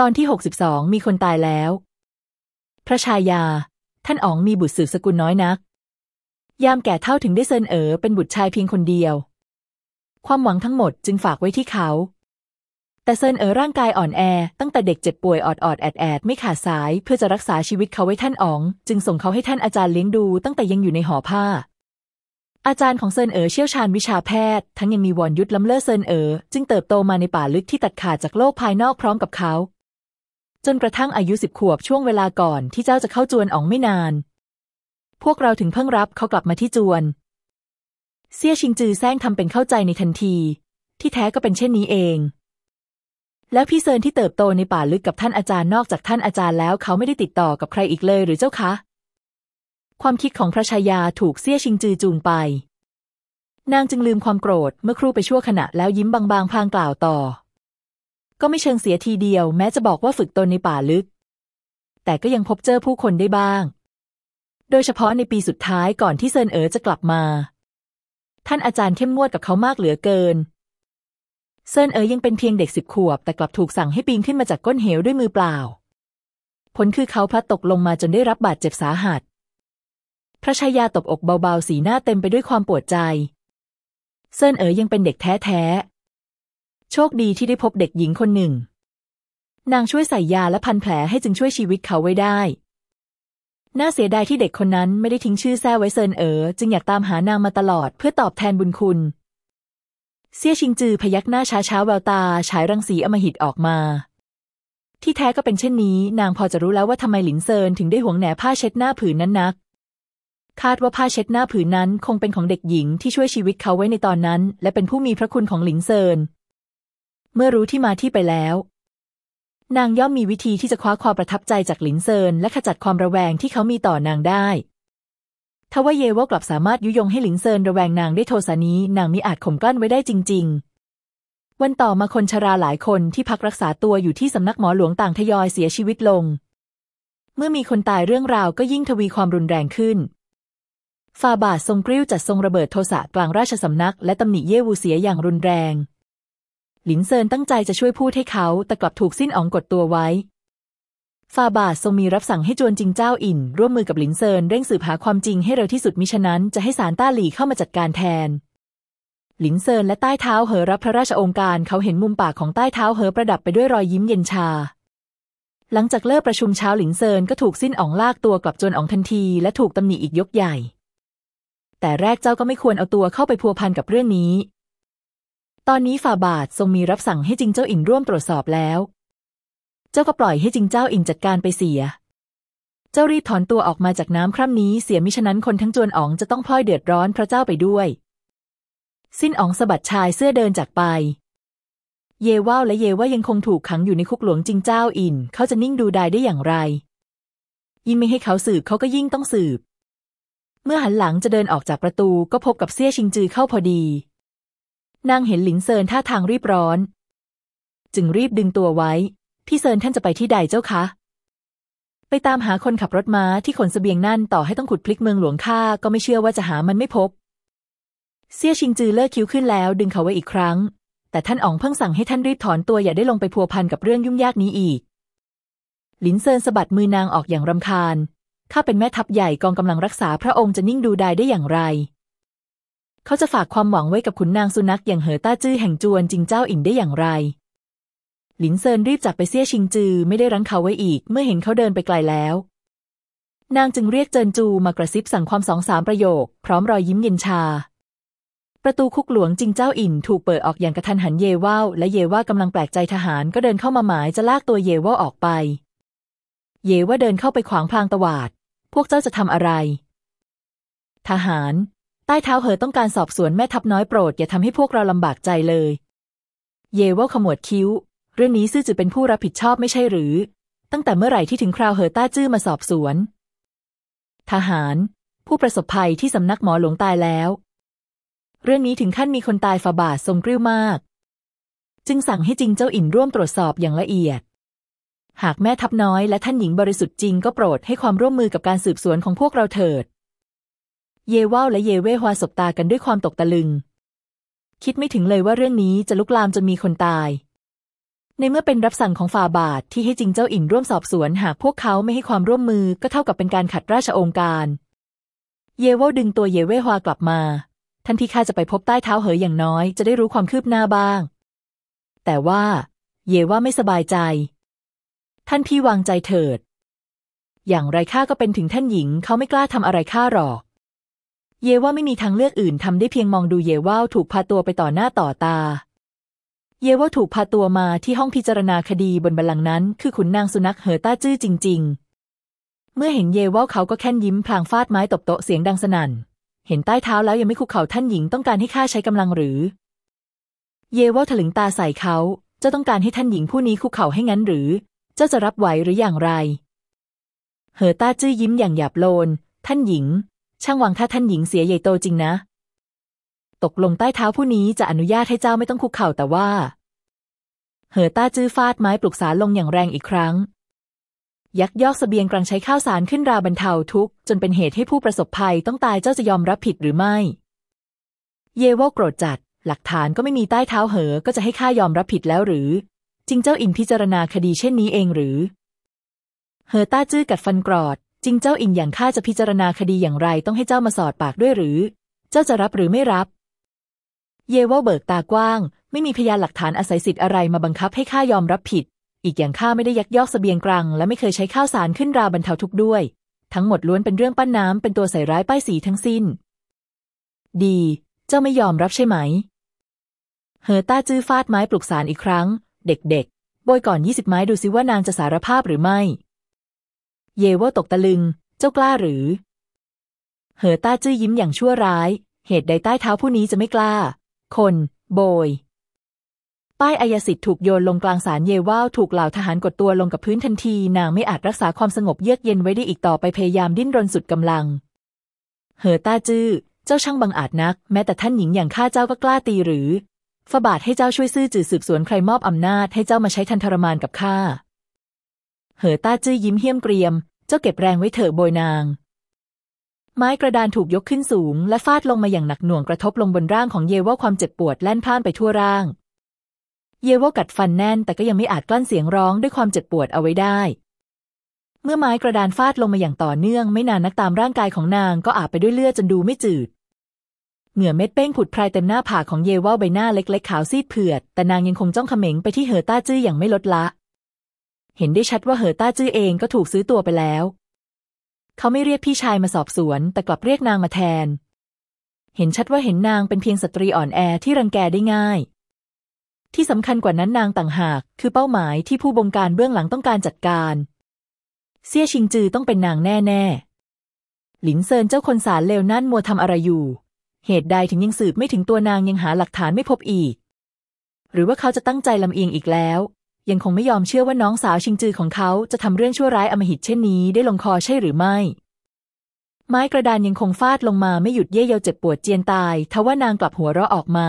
ตอนที่ 62 มีคนตายแล้ว พระชายา ท่านอ๋องมีบุตรสืบสกุลน้อยนัก ยามแก่เฒ่าถึงได้เซินเอ๋อเป็นบุตรชายเพียงคนเดียว ความหวังทั้งหมดจึงฝากไว้ที่เขา แต่เซินเอ๋อร่างกายอ่อนแอ ตั้งแต่เด็กเจ็บป่วยออดออดแอดแอดไม่ขาดสาย เพื่อจะรักษาชีวิตเขาไว้ท่านอ๋อง จึงส่งเขาให้ท่านอาจารย์เลี้ยงดู ตั้งแต่ยังอยู่ในห่อผ้าอาจารย์ของเซินเอ๋อเชี่ยวชาญวิชาแพทย์ ทั้งยังมีวรยุทธ์ล้ำเลิศเซินเอ๋อจึงเติบโตมาในป่าลึกที่ตัดขาดจากโลกภายนอกพร้อมกับเขา จนกระทั่งอายุสิบขวบช่วงเวลาก่อนที่เจ้าจะเข้าจวนอ๋องไม่นาน พวกเราถึงเพิ่งรับเขากลับมาที่จวน เซี่ยชิงจือแซงทำเป็นเข้าใจในทันที ที่แท้ก็เป็นเช่นนี้เอง แล้วพี่เซินที่เติบโตในป่าลึกกับท่านอาจารย์นอกจากท่านอาจารย์แล้วเขาไม่ได้ติดต่อกับใครอีกเลยหรือเจ้าคะ ความคิดของพระชายาถูกเซี่ยชิงจือจูงไป นางจึงลืมความโกรธเมื่อครู่ไปชั่วขณะแล้วยิ้มบางๆพลางกล่าวต่อ ก็ไม่เชิงเสียทีเดียว แม้จะบอกว่าฝึกตนในป่าลึก แต่ก็ยังพบเจอผู้คนได้บ้าง โดยเฉพาะในปีสุดท้ายก่อนที่เซินเอ๋อจะกลับมา ท่านอาจารย์เข้มงวดกับเขามากเหลือเกิน เซินเอ๋อยังเป็นเพียงเด็กสิบขวบ แต่กลับถูกสั่งให้ปีนขึ้นมาจากก้นเหวด้วยมือเปล่า ผลคือเขาพลัดตกลงมาจนได้รับบาดเจ็บสาหัส พระชายาตบอกเบาๆสีหน้าเต็มไปด้วยความปวดใจ เซินเอ๋อยังเป็นเด็กแท้ๆ โชคดีที่ได้พบเด็กหญิงคนหนึ่ง นางช่วยใส่ยาและพันแผลให้จึงช่วยชีวิตเขาไว้ได้ น่าเสียดายที่เด็กคนนั้นไม่ได้ทิ้งชื่อแท้ไว้เซินเอ๋อจึงอยากตามหานางมาตลอดเพื่อตอบแทนบุญคุณ เซี่ยชิงจือพยักหน้าช้าๆแววตาฉายรังสีอมหิตออกมา ที่แท้ก็เป็นเช่นนี้ นางพอจะรู้แล้วว่าทำไมหลินเซินถึงได้หวงแหนผ้าเช็ดหน้าผืนนั้นนักคาดว่าผ้าเช็ดหน้าผืนนั้นคงเป็นของเด็กหญิงที่ช่วยชีวิตเขาไว้ในตอนนั้น และเป็นผู้มีพระคุณของหลินเซิน เมื่อรู้ที่มาที่ไปแล้ว นางย่อมมีวิธีที่จะคว้าความประทับใจจากหลินเซินและขจัดความระแวงที่เขามีต่อนางได้ทว่าเยว่ากลับสามารถยุยงให้หลินเซินระแวงนางได้โทสานี้นางมิอาจข่มกลั้นไว้ได้จริง ๆ วันต่อมาคนชราหลายคนที่พักรักษาตัวอยู่ที่สำนักหมอหลวงต่างทยอยเสียชีวิตลง เมื่อมีคนตายเรื่องราวก็ยิ่งทวีความรุนแรงขึ้นฝ่าบาททรงกริ้วจัดทรงระเบิดโทสะกลางราชสำนักและตำหนิเยวูเสียอย่างรุนแรง หลินเซินตั้งใจจะช่วยพูดให้เขา แต่กลับถูกซิ่นอ๋องกดตัวไว้ฝ่าบาททรงมีรับสั่งให้จวนจิงเจ้าอิ่น ร่วมมือกับหลินเซินเร่งสืบหาความจริงให้เร็วที่สุดมิฉะนั้นจะให้ศาลต้าหลี่เข้ามาจัดการแทน หลินเซินและใต้เท้าเหอรับพระราชโองการเขาเห็นมุมปากของใต้เท้าเหอประดับไปด้วยรอยยิ้มเย็นชา หลังจากเลิกประชุมเช้าหลินเซินก็ถูกสิ้นอองลากตัวกลับจวนอองทันที และถูกตำหนิอีกยกใหญ่ แต่แรกเจ้าก็ไม่ควรเอาตัวเข้าไปพัวพันกับเรื่องนี้ ตอนนี้ฝ่าบาททรงมีรับสั่งให้จิงเจ้าอินร่วมตรวจสอบแล้ว เจ้าก็ปล่อยให้จิงเจ้าอินจัดการไปเสีย เจ้ารีบถอนตัวออกมาจากน้ำคร่ำนี้เสียมิฉะนั้นคนทั้งจวนอ๋องจะต้องพลอยเดือดร้อนเพราะเจ้าไปด้วย สิ้นอ๋องสะบัดชายเสื้อเดินจากไป เยว่าและเยว่ายังคงถูกขังอยู่ในคุกหลวงจิงเจ้าอิน เขาจะนิ่งดูดายได้อย่างไร ยิ่งไม่ให้เขาสืบเขาก็ยิ่งต้องสืบ เมื่อหันหลังจะเดินออกจากประตูก็พบกับเซี่ยชิงจือเข้าพอดี นางเห็นหลินเซินท่าทางรีบร้อน จึงรีบดึงตัวไว้ พี่เซินท่านจะไปที่ใดเจ้าคะ ไปตามหาคนขับรถม้าที่ขนสเสบียงนั่นต่อให้ต้องขุดพลิกเมืองหลวงข้าก็ไม่เชื่อว่าจะหามันไม่พบเซี่ยชิงจือเลิกคิ้วขึ้นแล้วดึงเขาไว้อีกครั้ง แต่ท่านอ๋องเพิ่งสั่งให้ท่านรีบถอนตัวอย่าได้ลงไปพัวพันกับเรื่องยุ่งยากนี้อีก หลินเซินสะบัดมือนางออกอย่างรำคาญข้าเป็นแม่ทัพใหญ่กองกำลังรักษาพระองค์จะนิ่งดูดายได้อย่างไร เขาจะฝากความหวังไว้กับขุนนางสุนัขอย่างเหอต้าจื้อแห่งจวนจิงเจ้าอิ่นได้อย่างไร หลินเซินรีบจากไปเซี่ยชิงจือไม่ได้รั้งเขาไว้อีก เมื่อเห็นเขาเดินไปไกลแล้ว นางจึงเรียกเจินจูมากระซิบสั่งความสองสามประโยค พร้อมรอยยิ้มเย็นชา ประตูคุกหลวงจิงเจ้าอินถูกเปิดออกอย่างกระทันหันเยว่าวและเยว่ากำลังแปลกใจทหารก็เดินเข้ามาหมายจะลากตัวเยว่าออกไป เยว่าเดินเข้าไปขวางพลางตวาด พวกเจ้าจะทำอะไรทหาร ใต้เท้าเหอต้องการสอบสวนแม่ทัพน้อยโปรด อย่าทำให้พวกเราลำบากใจเลย เยว่าขมวดคิ้ว เรื่องนี้ซื่อจือเป็นผู้รับผิดชอบไม่ใช่หรือ ตั้งแต่เมื่อไหร่ที่ถึงคราวเหอต้าจื้อมาสอบสวน ทหาร ผู้ประสบภัยที่สำนักหมอหลวงตายแล้ว เรื่องนี้ถึงขั้นมีคนตายฝาบาททรงกริ้วมาก จึงสั่งให้จิงเจ้าอินร่วมตรวจสอบอย่างละเอียดหากแม่ทัพน้อยและท่านหญิงบริสุทธิ์จริงก็โปรดให้ความร่วมมือกับการสืบสวนของพวกเราเถิด เยว่าวและเยเว่ฮวาสบตากันด้วยความตกตะลึง คิดไม่ถึงเลยว่าเรื่องนี้จะลุกลามจนมีคนตาย ในเมื่อเป็นรับสั่งของฝ่าบาทที่ให้จิงเจ้าอินร่วมสอบสวน หากพวกเขาไม่ให้ความร่วมมือก็เท่ากับเป็นการขัดราชโองการ เยเวลดึงตัวเยเวฮวากลับมา ทันทีข้าจะไปพบใต้เท้าเหยอย่างน้อยจะได้รู้ความคืบหน้าบ้าง แต่ว่า เยว่าไม่สบายใจ ท่านพี่วางใจเถิด อย่างไรข้าก็เป็นถึงท่านหญิงเขาไม่กล้าทำอะไรข้าหรอก เยว่าไม่มีทางเลือกอื่นทำได้เพียงมองดูเยว่าถูกพาตัวไปต่อหน้าต่อตา เยว่าถูกพาตัวมาที่ห้องพิจารณาคดีบนบัลลังก์นั้น คือขุนนางสุนัขเหอต้าจื้อจริง ๆ เมื่อเห็นเยว่าเขาก็แค่นยิ้มพลางฟาดไม้ตบโต๊ะเสียงดังสนั่น เห็นใต้เท้าแล้วยังไม่คุกเข่าท่านหญิงต้องการให้ข้าใช้กำลังหรือ เยว่าถลึงตาใส่เขาเจ้าต้องการให้ท่านหญิงผู้นี้คุกเข่าให้งั้นหรือ เจ้าจะรับไหวหรืออย่างไร เหอต้าจื้อยิ้มอย่างหยาบโลน ท่านหญิง ช่างหวังถ้าท่านหญิงเสียใหญ่โตจริงนะ ตกลงใต้เท้าผู้นี้จะอนุญาตให้เจ้าไม่ต้องคุกเข่าแต่ว่า เหอต้าจื้อฟาดไม้ปลุกสาลงอย่างแรงอีกครั้ง ยักยอกสเสบียงกลางใช้ข้าวสารขึ้นราบรรเทาทุกข์จนเป็นเหตุให้ผู้ประสบภัยต้องตายเจ้าจะยอมรับผิดหรือไม่ เยวโกรธจัด หลักฐานก็ไม่มีใต้เท้าเหอก็จะให้ข้ายอมรับผิดแล้วหรือ จริงเจ้าอินพิจารณาคดีเช่นนี้เองหรือ เหอต้าจื้อกัดฟันกรอด จริงเจ้าอินอย่างข้าจะพิจารณาคดีอย่างไรต้องให้เจ้ามาสอดปากด้วยหรือ เจ้าจะรับหรือไม่รับ เยวเบิกตากว้าง ไม่มีพยานหลักฐานอาศัยสิทธิ์อะไรมาบังคับให้ข้ายอมรับผิด อีกอย่างข้าไม่ได้ยักยอกสเสบียงกลาง และไม่เคยใช้ข้าวสารขึ้นราบรรเทาทุกข์ด้วย ทั้งหมดล้วนเป็นเรื่องปั้นน้ำเป็นตัวใส่ร้ายป้ายสีทั้งสิ้น ดี เจ้าไม่ยอมรับใช่ไหม เฮอต้าจื้อฟาดไม้ปลุกสารอีกครั้ง เด็กๆโบยก่อนยี่สิบไม้ดูซิว่านางจะสารภาพหรือไม่ เยว่าตกตะลึง เจ้ากล้าหรือเฮอต้าจื้อยิ้มอย่างชั่วร้าย เหตุใดใต้เท้าผู้นี้จะไม่กล้า คน โบย ป้ายอายสิทธิ์ถูกโยนลงกลางสารเยว่าวถูกเหล่าทหารกดตัวลงกับพื้นทันที นางไม่อาจรักษาความสงบเยือกเย็นไว้ได้อีกต่อไปพยายามดิ้นรนสุดกำลัง เหอต้าจื้อเจ้าช่างบังอาจนัก แม้แต่ท่านหญิงอย่างข้าเจ้าก็กล้าตีหรือฝบาทให้เจ้าช่วยซื่อจื่อสืบสวนใครมอบอำนาจให้เจ้ามาใช้ทันทรมานกับข้า เหอต้าจื้อยิ้มเหี้ยมเกรียม เจ้าเก็บแรงไว้เถอะโบยนาง ไม้กระดานถูกยกขึ้นสูง และฟาดลงมาอย่างหนักหน่วงกระทบลงบนร่างของเยว่าความเจ็บปวดแล่นพ่านไปทั่วร่าง เยวกัดฟันแน่นแต่ก็ยังไม่อาจกลั้นเสียงร้องด้วยความเจ็บปวดเอาไว้ได้ เมื่อไม้กระดานฟาดลงมาอย่างต่อเนื่อง ไม่นานนักตามร่างกายของนางก็อาบไปด้วยเลือดจนดูไม่จืดเหงื่อเม็ดเป้งผุดพรายเต็มหน้าผากของเยว่าใบหน้าเล็กๆขาวซีดเผือด แต่นางยังคงจ้องเขม็งไปที่เหอต้าจื้ออย่างไม่ลดละ เห็นได้ชัดว่าเหอต้าจื้อเองก็ถูกซื้อตัวไปแล้ว เขาไม่เรียกพี่ชายมาสอบสวน แต่กลับเรียกนางมาแทน เห็นชัดว่าเห็นนางเป็นเพียงสตรีอ่อนแอที่รังแกได้ง่าย ที่สำคัญกว่านั้นนางต่างหาก คือเป้าหมายที่ผู้บงการเบื้องหลังต้องการจัดการ เซี่ยชิงจือต้องเป็นนางแน่ๆ หลินเซินเจ้าคนสารเลวนั่นมัวทำอะไรอยู่ เหตุใดถึงยังสืบไม่ถึงตัวนางยังหาหลักฐานไม่พบอีก หรือว่าเขาจะตั้งใจลำเอียงอีกแล้ว ยังคงไม่ยอมเชื่อว่าน้องสาวชิงจือของเขาจะทำเรื่องชั่วร้ายอมหิตเช่นนี้ได้ลงคอใช่หรือไม่ ไม้กระดานยังคงฟาดลงมาไม่หยุดเย่เยาเจ็บปวดเจียนตาย ทว่านางกลับหัวเราะออกมา